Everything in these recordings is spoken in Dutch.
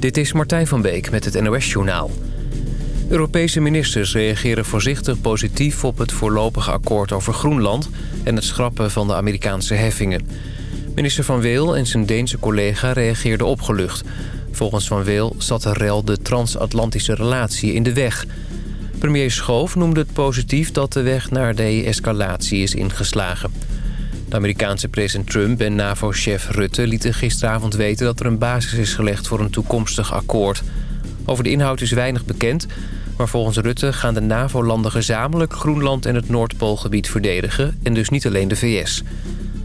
Dit is Martijn van Beek met het NOS-journaal. Europese ministers reageren voorzichtig positief op het voorlopige akkoord over Groenland... en het schrappen van de Amerikaanse heffingen. Minister Van Weel en zijn Deense collega reageerden opgelucht. Volgens Van Weel zat de rel de transatlantische relatie in de weg. Premier Schoof noemde het positief dat de weg naar de-escalatie is ingeslagen... De Amerikaanse president Trump en NAVO-chef Rutte lieten gisteravond weten... dat er een basis is gelegd voor een toekomstig akkoord. Over de inhoud is weinig bekend... maar volgens Rutte gaan de NAVO-landen gezamenlijk Groenland en het Noordpoolgebied verdedigen... en dus niet alleen de VS.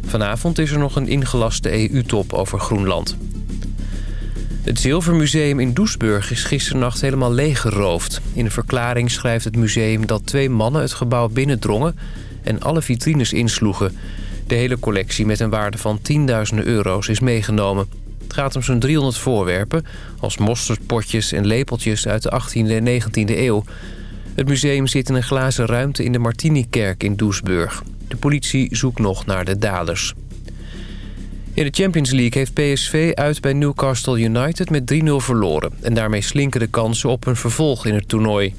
Vanavond is er nog een ingelaste EU-top over Groenland. Het Zilvermuseum in Doesburg is gisternacht helemaal leeggeroofd. In een verklaring schrijft het museum dat twee mannen het gebouw binnendrongen... en alle vitrines insloegen... De hele collectie met een waarde van tienduizenden euro's is meegenomen. Het gaat om zo'n 300 voorwerpen, als mosterdpotjes en lepeltjes uit de 18e en 19e eeuw. Het museum zit in een glazen ruimte in de Martini-kerk in Doesburg. De politie zoekt nog naar de daders. In de Champions League heeft PSV uit bij Newcastle United met 3-0 verloren. En daarmee slinken de kansen op een vervolg in het toernooi.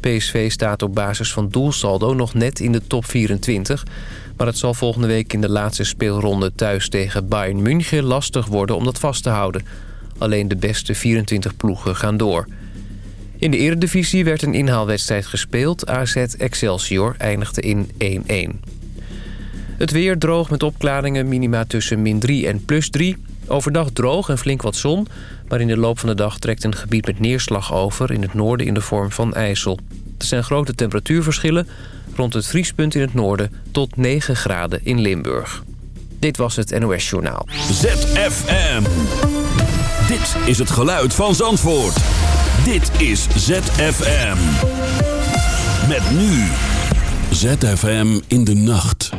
PSV staat op basis van doelsaldo nog net in de top 24... Maar het zal volgende week in de laatste speelronde thuis tegen Bayern München lastig worden om dat vast te houden. Alleen de beste 24 ploegen gaan door. In de eredivisie werd een inhaalwedstrijd gespeeld. AZ Excelsior eindigde in 1-1. Het weer droog met opklaringen, minima tussen min 3 en plus 3. Overdag droog en flink wat zon. Maar in de loop van de dag trekt een gebied met neerslag over... in het noorden in de vorm van ijsel. Er zijn grote temperatuurverschillen rond het vriespunt in het noorden tot 9 graden in Limburg. Dit was het NOS Journaal. ZFM. Dit is het geluid van Zandvoort. Dit is ZFM. Met nu. ZFM in de nacht.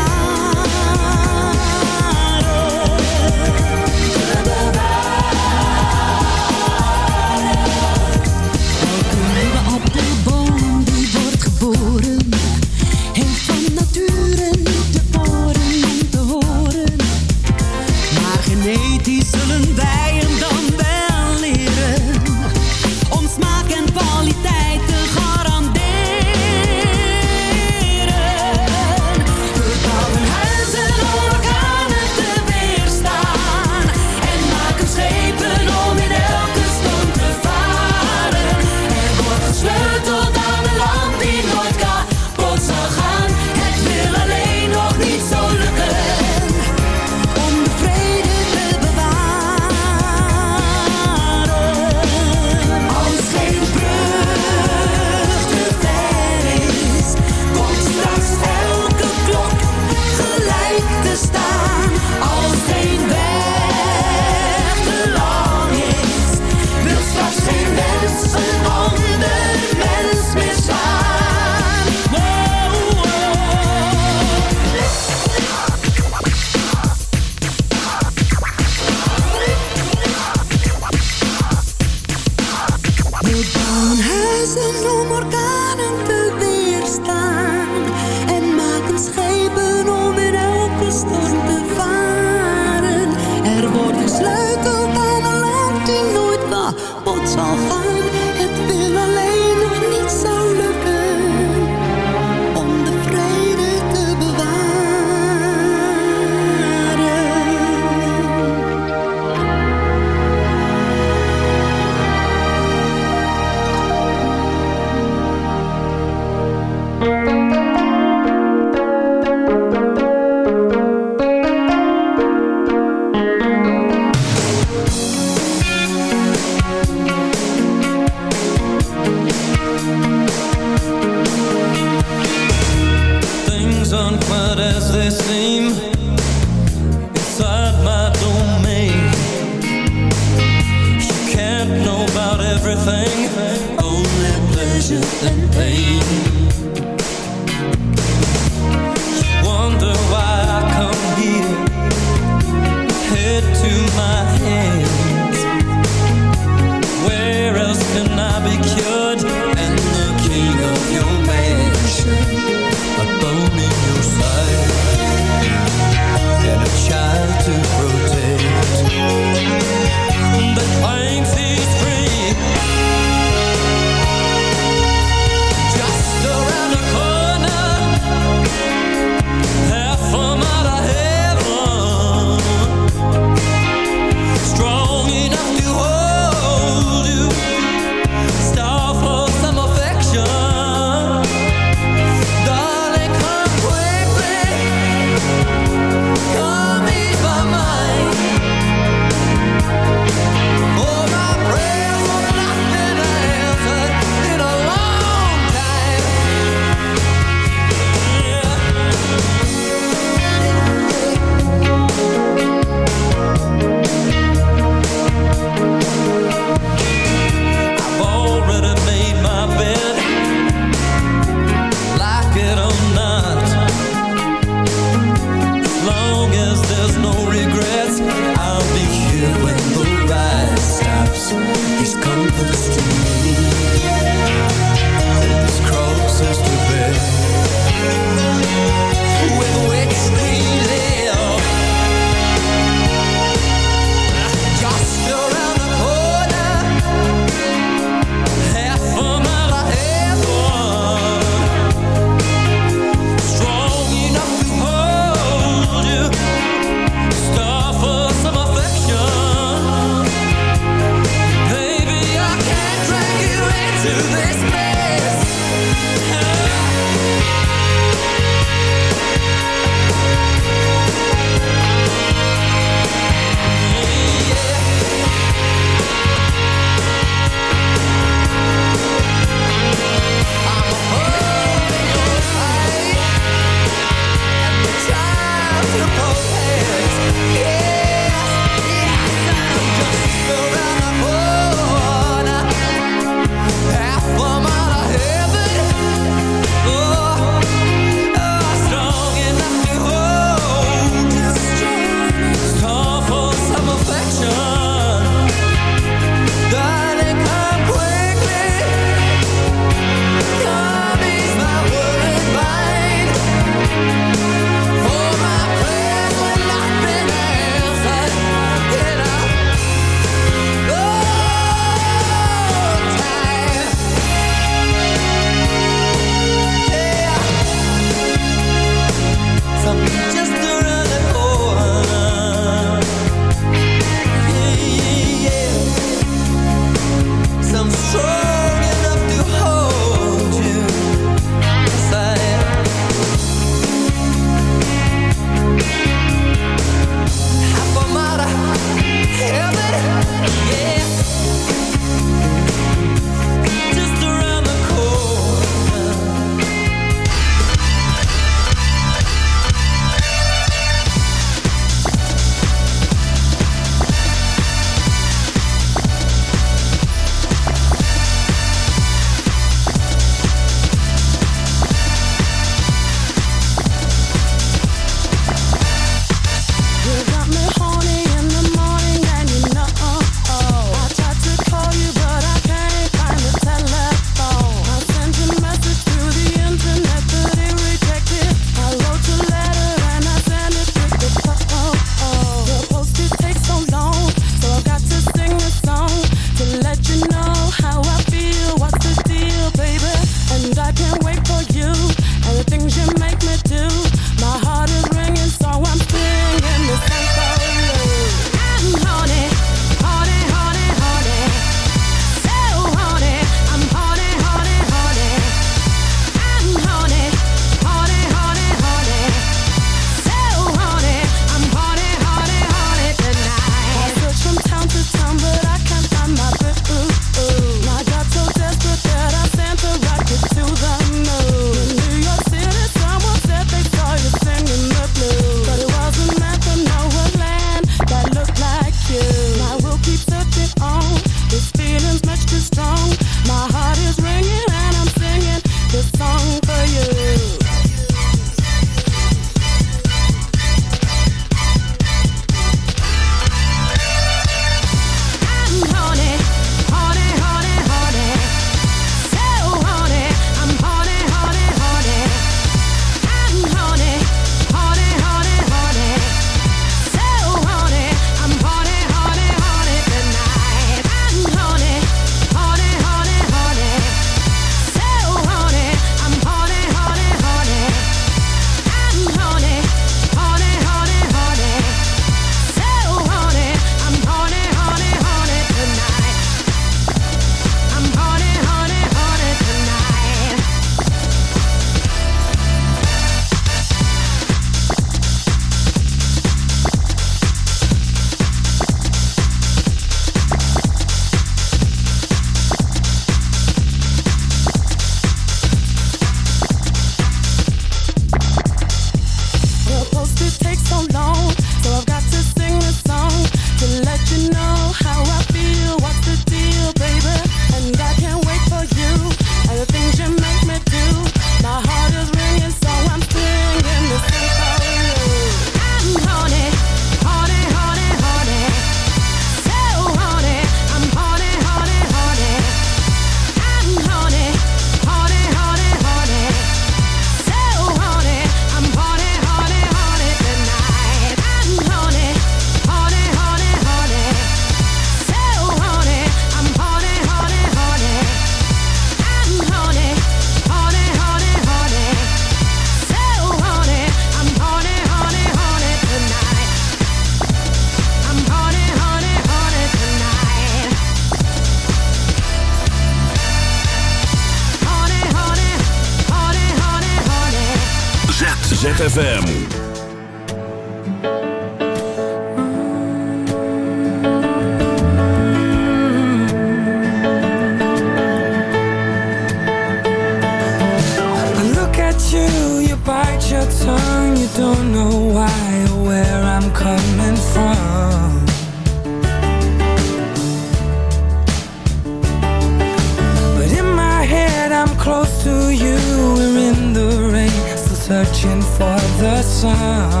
sound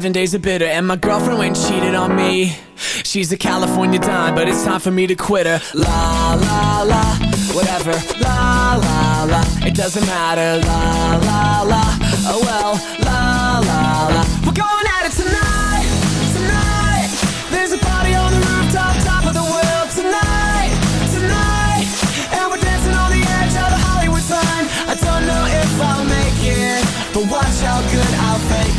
seven days of bitter, and my girlfriend went and cheated on me. She's a California dime, but it's time for me to quit her. La la la, whatever. La la la, it doesn't matter. La la la, oh well. La la la, we're going at it tonight, tonight. There's a party on the rooftop, top of the world tonight, tonight. And we're dancing on the edge of the Hollywood sign. I don't know if I'll make it, but watch how good fake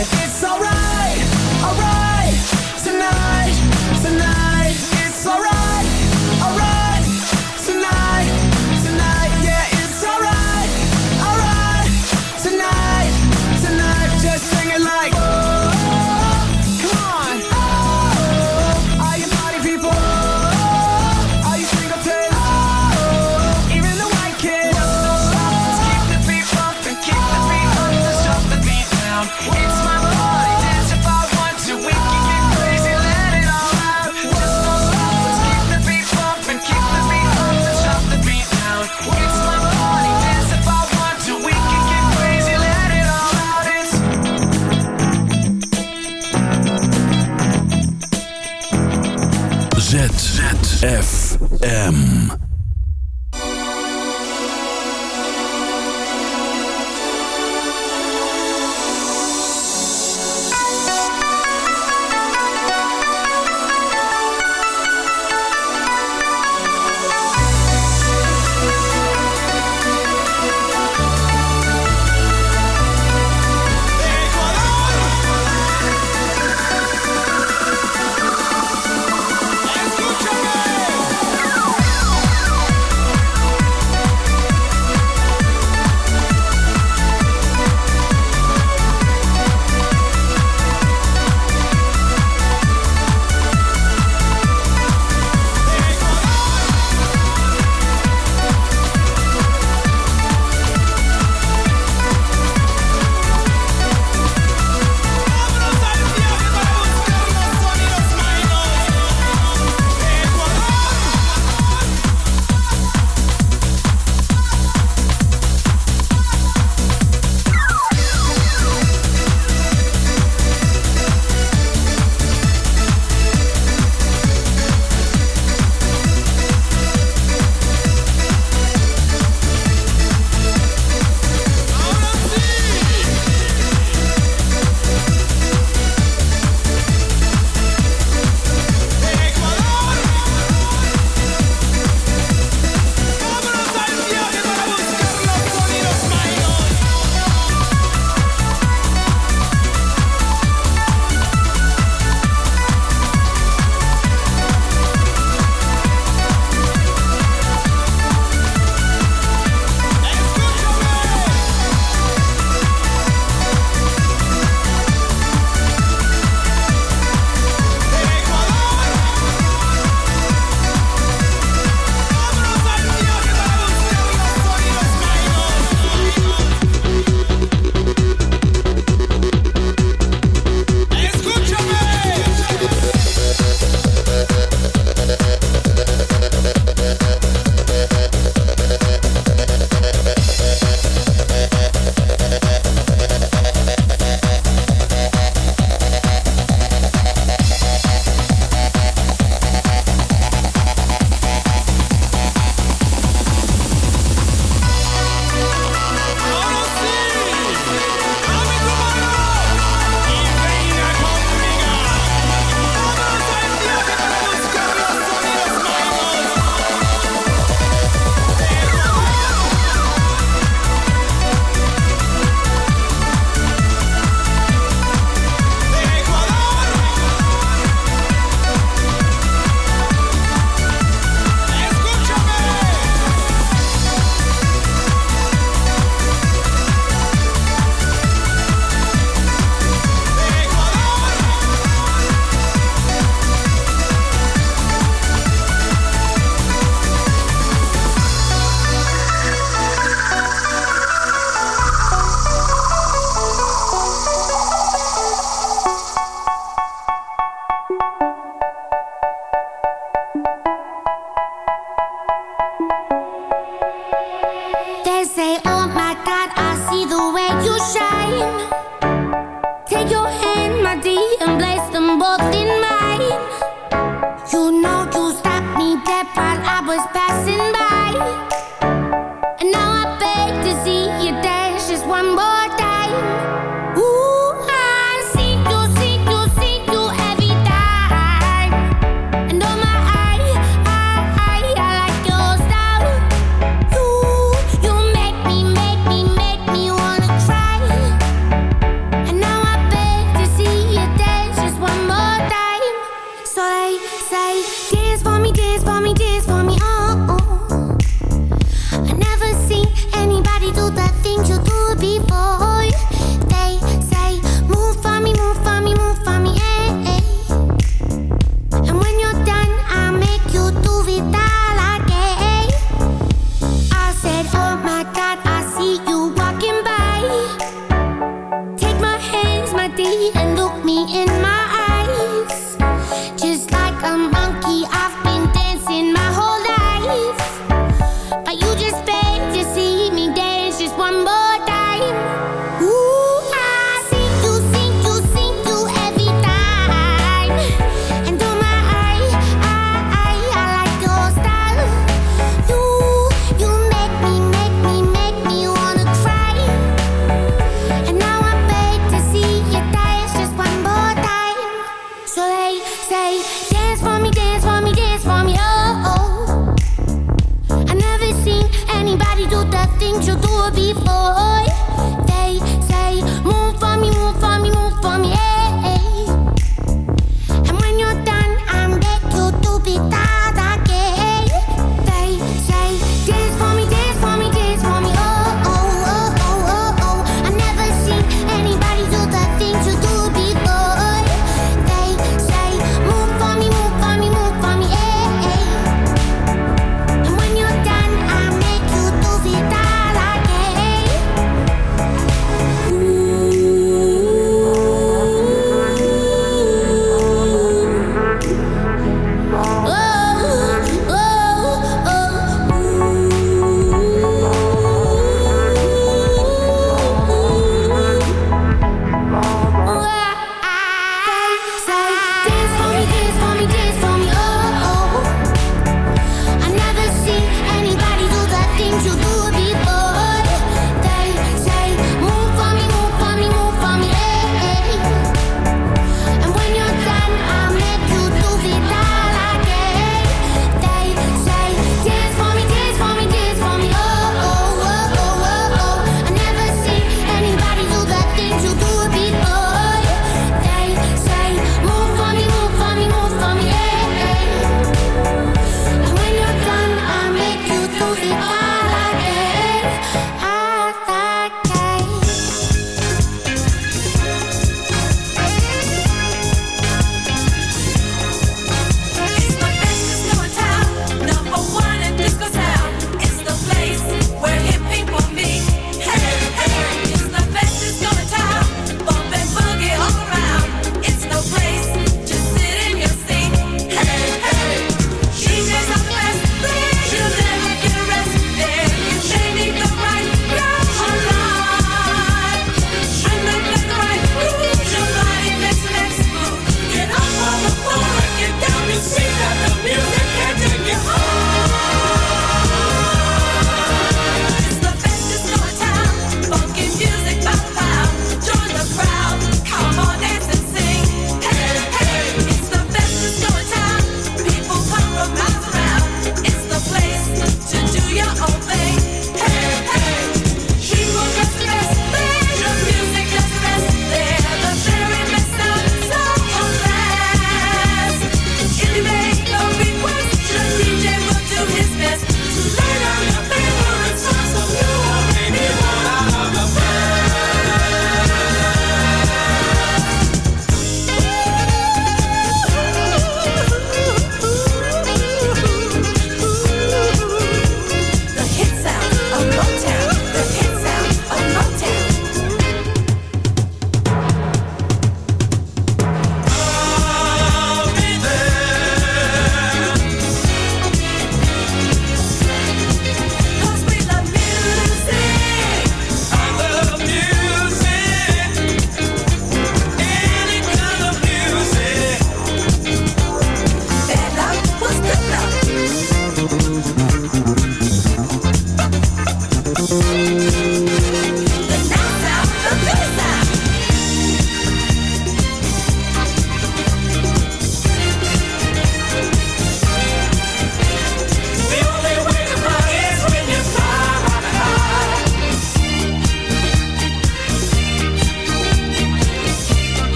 Yes. FM. mine.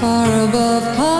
far above